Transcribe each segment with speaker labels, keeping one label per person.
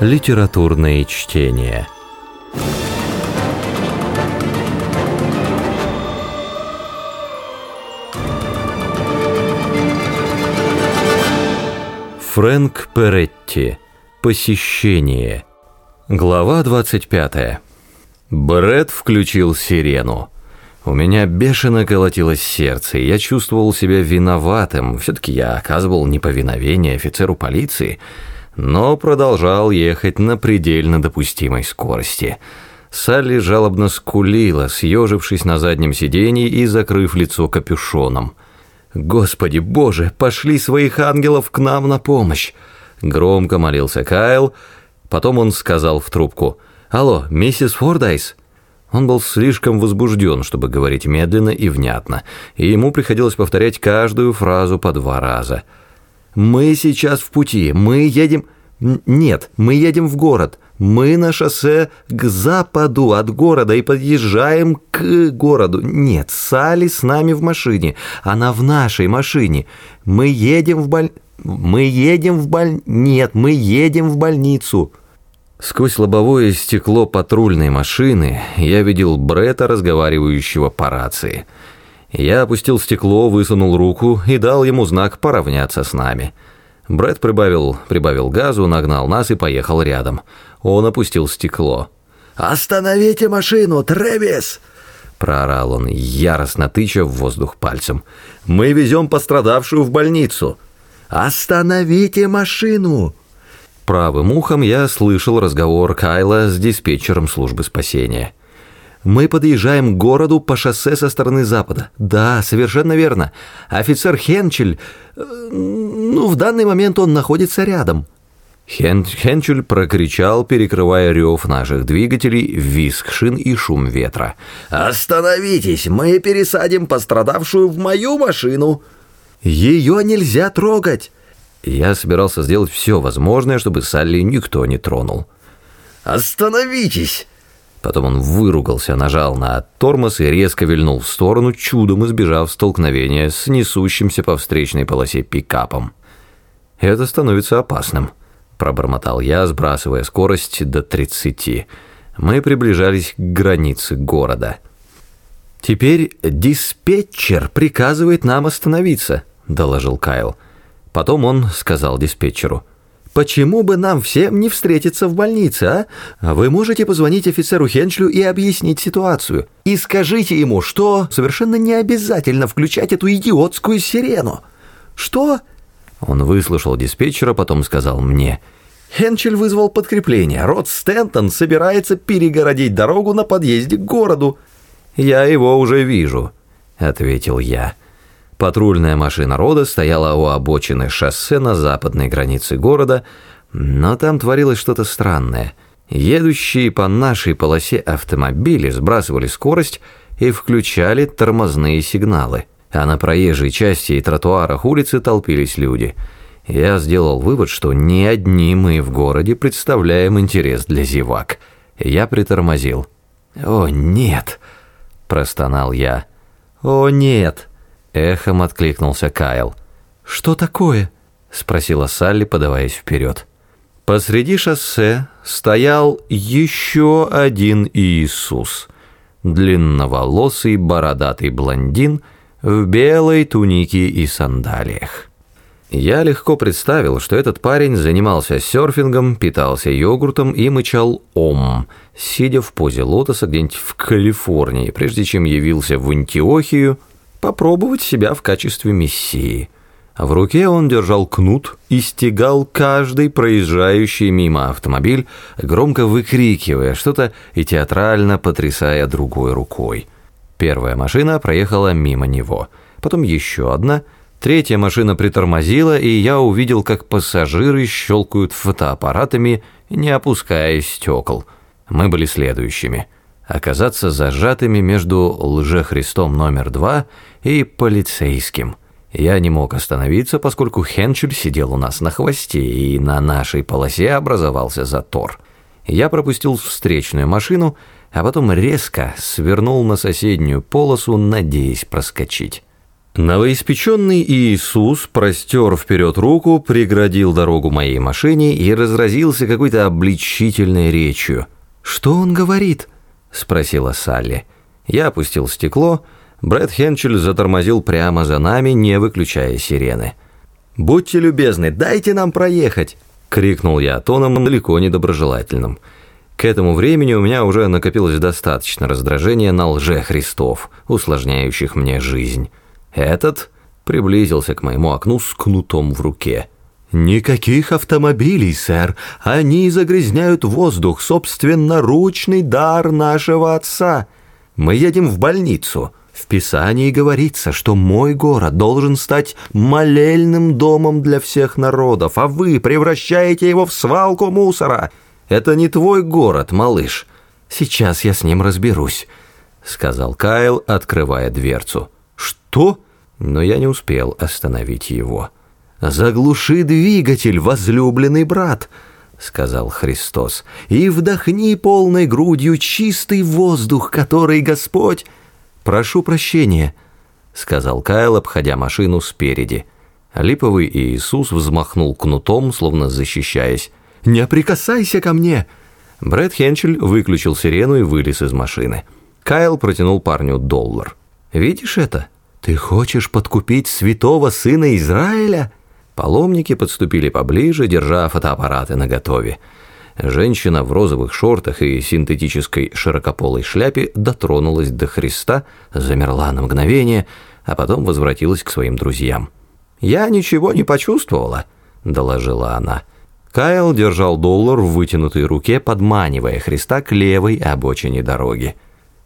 Speaker 1: Литературные чтения. Фрэнк Перетти. Посещение. Глава 25. Брэд включил сирену. У меня бешено колотилось сердце, и я чувствовал себя виноватым. Все-таки я оказывал неповиновение офицеру полиции, но продолжал ехать на предельно допустимой скорости. Салли жалобно скулила, съежившись на заднем сиденье и закрыв лицо капюшоном. «Господи боже, пошли своих ангелов к нам на помощь!» Громко молился Кайл, потом он сказал в трубку «Алло, миссис Фордайс?» Он был слишком возбужден, чтобы говорить медленно и внятно, и ему приходилось повторять каждую фразу по два раза. «Мы сейчас в пути, мы едем...» «Нет, мы едем в город. Мы на шоссе к западу от города и подъезжаем к городу. Нет, Салли с нами в машине. Она в нашей машине. Мы едем в боль... Мы едем в боль... Нет, мы едем в больницу». Сквозь лобовое стекло патрульной машины я видел Брета, разговаривающего по рации. Я опустил стекло, высунул руку и дал ему знак поравняться с нами. Брэд прибавил, прибавил газу, нагнал нас и поехал рядом. Он опустил стекло.
Speaker 2: «Остановите машину, Трэвис!»
Speaker 1: Проорал он, яростно тыча в воздух пальцем. «Мы везем пострадавшую в больницу!»
Speaker 2: «Остановите машину!»
Speaker 1: Правым ухом я слышал разговор Кайла с диспетчером службы спасения. «Мы подъезжаем к городу по шоссе со стороны запада». «Да, совершенно верно. Офицер Хенчель... Э, ну, в данный момент он находится рядом». Хен Хенчель прокричал, перекрывая рев наших двигателей, визг шин и шум ветра.
Speaker 2: «Остановитесь! Мы пересадим пострадавшую в мою машину!» «Ее нельзя трогать!»
Speaker 1: Я собирался сделать все возможное, чтобы Салли никто не тронул.
Speaker 2: «Остановитесь!»
Speaker 1: Потом он выругался, нажал на тормоз и резко вильнул в сторону, чудом избежав столкновения с несущимся по встречной полосе пикапом. «Это становится опасным», — пробормотал я, сбрасывая скорость до 30. Мы приближались к границе города. «Теперь диспетчер приказывает нам остановиться», — доложил Кайл. Потом он сказал диспетчеру. «Почему бы нам всем не встретиться в больнице, а? Вы можете позвонить офицеру Хенчлю и объяснить ситуацию. И скажите ему, что совершенно не обязательно включать эту идиотскую сирену». «Что?» Он выслушал диспетчера, потом сказал мне. «Хенчель вызвал подкрепление. Рот Стентон собирается перегородить дорогу на подъезде к городу». «Я его уже вижу», — ответил я. Патрульная машина рода стояла у обочины шоссе на западной границе города, но там творилось что-то странное. Едущие по нашей полосе автомобили сбрасывали скорость и включали тормозные сигналы, а на проезжей части и тротуарах улицы толпились люди. Я сделал вывод, что не одни мы в городе представляем интерес для зевак. Я притормозил. «О, нет!» – простонал я. «О, нет!» Эхом откликнулся Кайл. «Что такое?» – спросила Салли, подаваясь вперед. Посреди шоссе стоял еще один Иисус. Длинноволосый бородатый блондин в белой тунике и сандалиях. Я легко представил, что этот парень занимался серфингом, питался йогуртом и мычал «Ом», сидя в позе лотоса где-нибудь в Калифорнии, прежде чем явился в Антиохию попробовать себя в качестве мессии. А в руке он держал кнут и стегал каждый проезжающий мимо автомобиль, громко выкрикивая что-то и театрально потрясая другой рукой. Первая машина проехала мимо него, потом еще одна, третья машина притормозила, и я увидел, как пассажиры щелкают фотоаппаратами, не опуская стекол. Мы были следующими – оказаться зажатыми между лжехристом номер два и полицейским. Я не мог остановиться, поскольку Хенчель сидел у нас на хвосте, и на нашей полосе образовался затор. Я пропустил встречную машину, а потом резко свернул на соседнюю полосу, надеясь проскочить. Новоиспеченный Иисус простер вперед руку, преградил дорогу моей машине и разразился какой-то обличительной речью. «Что он говорит?» – спросила Салли. Я опустил стекло. Брэд Хенчель затормозил прямо за нами, не выключая сирены. «Будьте любезны, дайте нам проехать!» – крикнул я тоном далеко недоброжелательным. К этому времени у меня уже накопилось достаточно раздражения на лже-христов, усложняющих мне жизнь. Этот приблизился к моему окну с кнутом в руке. «Никаких автомобилей, сэр. Они загрязняют воздух, собственноручный дар нашего отца. Мы едем в больницу. В Писании говорится, что мой город должен стать молельным домом для всех народов, а вы превращаете его в свалку мусора. Это не твой город, малыш. Сейчас я с ним разберусь», — сказал Кайл, открывая дверцу. «Что?» Но я не успел остановить его. «Заглуши двигатель, возлюбленный брат», — сказал Христос, «и вдохни полной грудью чистый воздух, который Господь...» «Прошу прощения», — сказал Кайл, обходя машину спереди. Липовый Иисус взмахнул кнутом, словно защищаясь. «Не прикасайся ко мне!» Брэд Хенчель выключил сирену и вылез из машины. Кайл протянул парню доллар. «Видишь это?» «Ты хочешь подкупить святого сына Израиля?» Паломники подступили поближе, держа фотоаппараты наготове. Женщина в розовых шортах и синтетической широкополой шляпе дотронулась до Христа, замерла на мгновение, а потом возвратилась к своим друзьям. «Я ничего не почувствовала», — доложила она. Кайл держал доллар в вытянутой руке, подманивая Христа к левой обочине дороги.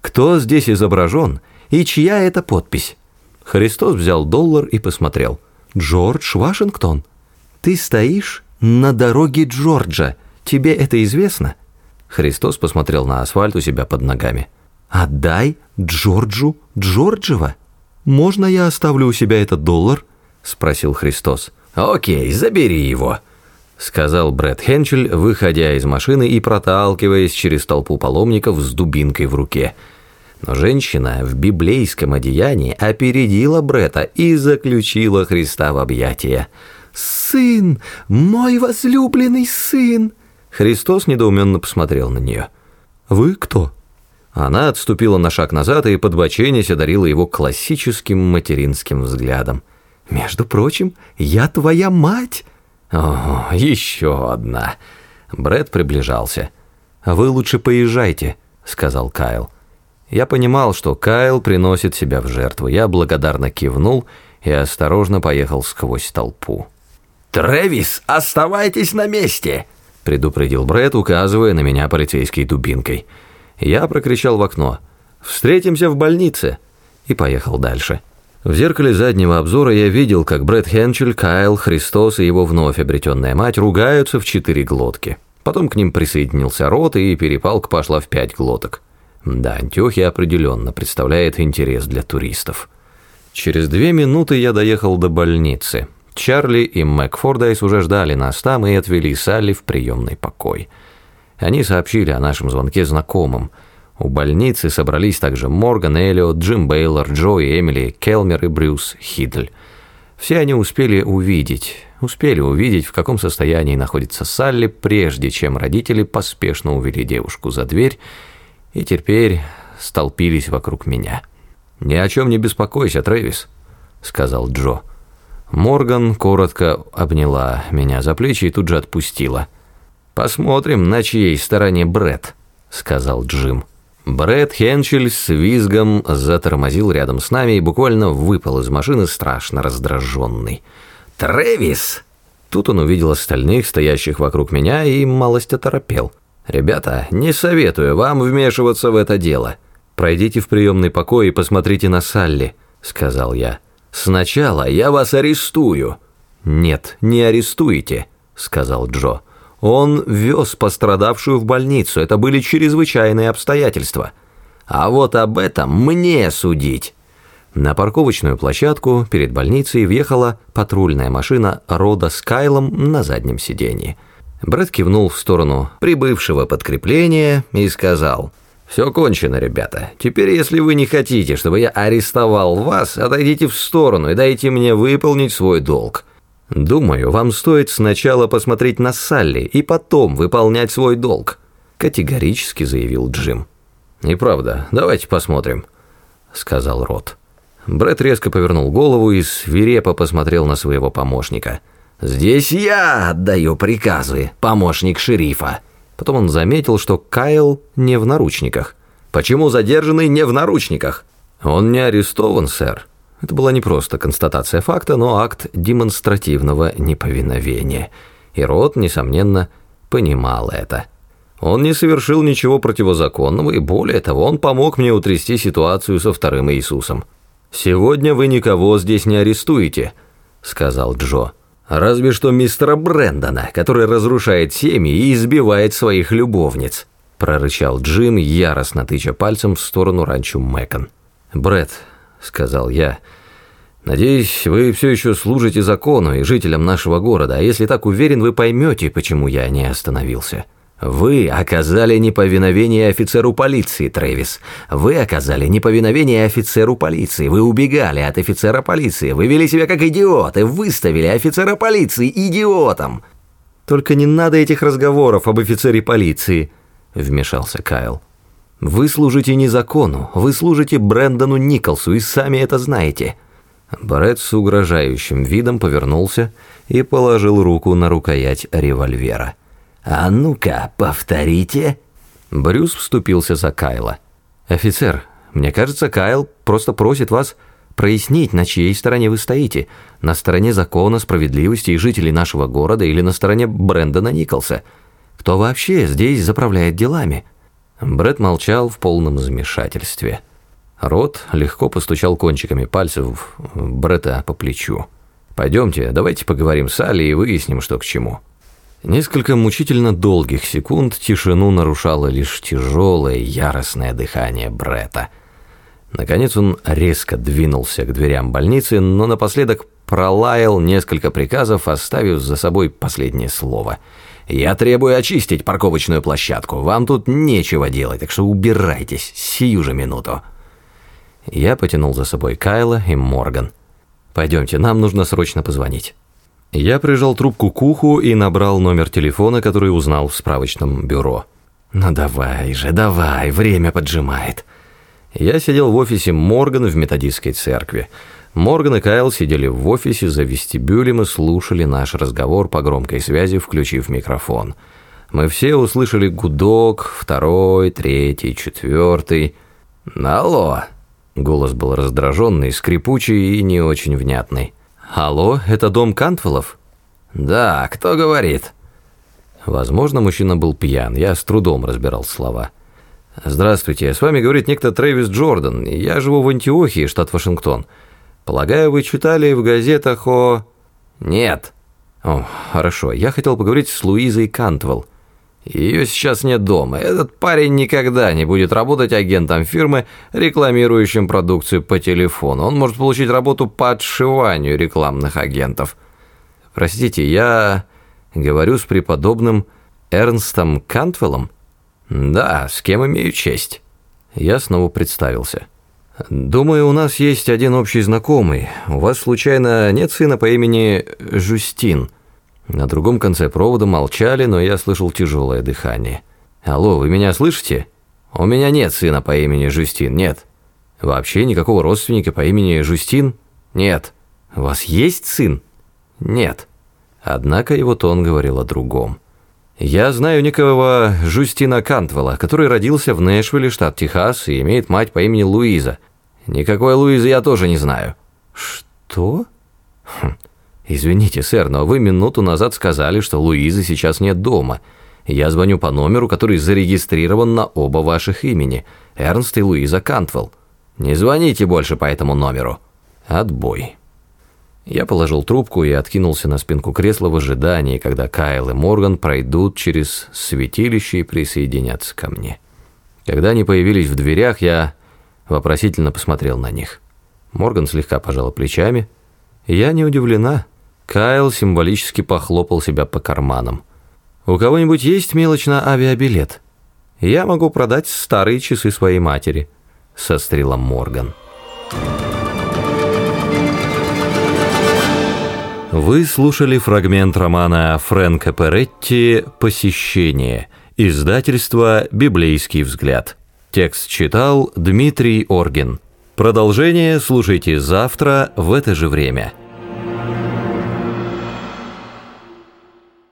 Speaker 1: «Кто здесь изображен и чья это подпись?» Христос взял доллар и посмотрел. «Джордж Вашингтон, ты стоишь на дороге Джорджа. Тебе это известно?» Христос посмотрел на асфальт у себя под ногами. «Отдай Джорджу Джорджева. Можно я оставлю у себя этот доллар?» Спросил Христос.
Speaker 2: «Окей, забери его», сказал Брэд Хенчель, выходя из машины и проталкиваясь через толпу паломников с дубинкой в руке – но женщина в библейском одеянии опередила Брета и заключила Христа в объятия. «Сын! Мой возлюбленный сын!» Христос недоуменно посмотрел на нее.
Speaker 1: «Вы кто?» Она отступила на шаг назад и, подбоченясь, одарила его классическим материнским взглядом.
Speaker 2: «Между прочим, я твоя мать!»
Speaker 1: «О, еще одна!» Бред приближался. «Вы лучше поезжайте», — сказал Кайл. Я понимал, что Кайл приносит себя в жертву. Я благодарно кивнул и осторожно поехал сквозь толпу.
Speaker 2: «Трэвис, оставайтесь на месте!»
Speaker 1: предупредил Брэд, указывая на меня полицейской дубинкой. Я прокричал в окно «Встретимся в больнице!» и поехал дальше. В зеркале заднего обзора я видел, как Брэд Хенчель, Кайл, Христос и его вновь обретенная мать ругаются в четыре глотки. Потом к ним присоединился Рот, и перепалка пошла в пять глоток. Да, Антиохия определенно представляет интерес для туристов. Через две минуты я доехал до больницы. Чарли и Мэг Фордайс уже ждали нас там и отвели Салли в приемный покой. Они сообщили о нашем звонке знакомым. У больницы собрались также Морган, Эллиот, Джим Бейлор, Джо и Эмили, Келмер и Брюс Хидль. Все они успели увидеть, успели увидеть, в каком состоянии находится Салли, прежде чем родители поспешно увели девушку за дверь и теперь столпились вокруг меня. «Ни о чем не беспокойся, Трэвис», — сказал Джо. Морган коротко обняла меня за плечи и тут же отпустила. «Посмотрим, на чьей стороне Бред, сказал Джим. Бред Хенчель с визгом затормозил рядом с нами и буквально выпал из машины страшно раздраженный.
Speaker 2: «Трэвис!»
Speaker 1: Тут он увидел остальных, стоящих вокруг меня, и малость оторопел. «Ребята, не советую вам вмешиваться в это дело. Пройдите в приемный покой и посмотрите на Салли», — сказал я. «Сначала я вас арестую». «Нет, не арестуете», — сказал Джо. «Он вез пострадавшую в больницу, это были чрезвычайные обстоятельства. А вот об этом мне судить». На парковочную площадку перед больницей въехала патрульная машина рода с Кайлом на заднем сиденье. Брэд кивнул в сторону прибывшего подкрепления и сказал, Все кончено, ребята. Теперь, если вы не хотите, чтобы я арестовал вас, отойдите в сторону и дайте мне выполнить свой долг. Думаю, вам стоит сначала посмотреть на Салли и потом выполнять свой долг, категорически заявил Джим. Неправда. Давайте посмотрим, сказал Рот. Бред резко повернул голову и свирепо посмотрел на своего помощника. «Здесь я отдаю приказы, помощник шерифа». Потом он заметил, что Кайл не в наручниках. «Почему задержанный не в наручниках?» «Он не арестован, сэр». Это была не просто констатация факта, но акт демонстративного неповиновения. И Рот, несомненно, понимал это. Он не совершил ничего противозаконного, и более того, он помог мне утрясти ситуацию со вторым Иисусом. «Сегодня вы никого здесь не арестуете», — сказал Джо. Разве что мистера Брэндона, который разрушает семьи и избивает своих любовниц», – прорычал Джим, яростно тыча пальцем в сторону ранчо Мэкон. «Брэд», – сказал я, – «надеюсь, вы все еще служите закону и жителям нашего города, а если так уверен, вы поймете, почему я не остановился». «Вы оказали неповиновение офицеру полиции, Трэвис. Вы оказали неповиновение офицеру полиции. Вы убегали от офицера полиции. Вы вели себя как идиоты. Выставили офицера полиции идиотом». «Только не надо этих разговоров об офицере полиции», — вмешался Кайл. «Вы служите не закону. Вы служите Брэндону Николсу и сами это знаете». Барретт с угрожающим видом повернулся и положил руку на рукоять револьвера. «А ну-ка, повторите!» Брюс вступился за Кайла. «Офицер, мне кажется, Кайл просто просит вас прояснить, на чьей стороне вы стоите. На стороне закона, справедливости и жителей нашего города или на стороне Брэндона Николса. Кто вообще здесь заправляет делами?» Брэд молчал в полном замешательстве. Рот легко постучал кончиками пальцев Бретта по плечу. «Пойдемте, давайте поговорим с Али и выясним, что к чему». Несколько мучительно долгих секунд тишину нарушало лишь тяжелое, яростное дыхание Брета. Наконец он резко двинулся к дверям больницы, но напоследок пролаял несколько приказов, оставив за собой последнее слово. «Я требую очистить парковочную площадку. Вам тут нечего делать, так что убирайтесь сию же минуту». Я потянул за собой Кайла и Морган. «Пойдемте, нам нужно срочно позвонить». Я прижал трубку к уху и набрал номер телефона, который узнал в справочном бюро. «Ну давай же, давай, время поджимает». Я сидел в офисе Морган в методистской церкви. Морган и Кайл сидели в офисе за вестибюлем и слушали наш разговор по громкой связи, включив микрофон. Мы все услышали гудок, второй, третий, четвертый. «Алло!» Голос был раздраженный, скрипучий и не очень внятный. «Алло, это дом Кантвеллов?» «Да, кто говорит?» Возможно, мужчина был пьян, я с трудом разбирал слова. «Здравствуйте, с вами говорит некто Трэвис Джордан, я живу в Антиохии, штат Вашингтон. Полагаю, вы читали в газетах о...» «Нет». «О, хорошо, я хотел поговорить с Луизой Кантвелл. Ее сейчас нет дома. Этот парень никогда не будет работать агентом фирмы, рекламирующим продукцию по телефону. Он может получить работу по отшиванию рекламных агентов. Простите, я говорю с преподобным Эрнстом Кантвеллом? Да, с кем имею честь. Я снова представился. Думаю, у нас есть один общий знакомый. У вас случайно нет сына по имени Жюстин? На другом конце провода молчали, но я слышал тяжелое дыхание. «Алло, вы меня слышите? У меня нет сына по имени Жустин, нет. Вообще никакого родственника по имени Жустин? Нет. У вас есть сын? Нет». Однако его тон говорил о другом. «Я знаю некого Жустина Кантвелла, который родился в Нэшвилле, штат Техас, и имеет мать по имени Луиза. Никакой Луизы я тоже не знаю». «Что?» хм. «Извините, сэр, но вы минуту назад сказали, что Луизы сейчас нет дома. Я звоню по номеру, который зарегистрирован на оба ваших имени. Эрнст и Луиза Кантвелл. Не звоните больше по этому номеру. Отбой». Я положил трубку и откинулся на спинку кресла в ожидании, когда Кайл и Морган пройдут через святилище и присоединятся ко мне. Когда они появились в дверях, я вопросительно посмотрел на них. Морган слегка пожала плечами. Я не удивлена. Кайл символически похлопал себя по карманам. «У кого-нибудь есть мелочь на авиабилет?» Я могу продать старые часы своей матери», — сострила Морган. Вы слушали фрагмент романа Фрэнка Перетти «Посещение», издательство «Библейский взгляд». Текст читал Дмитрий Оргин. Продолжение слушайте завтра в это же время.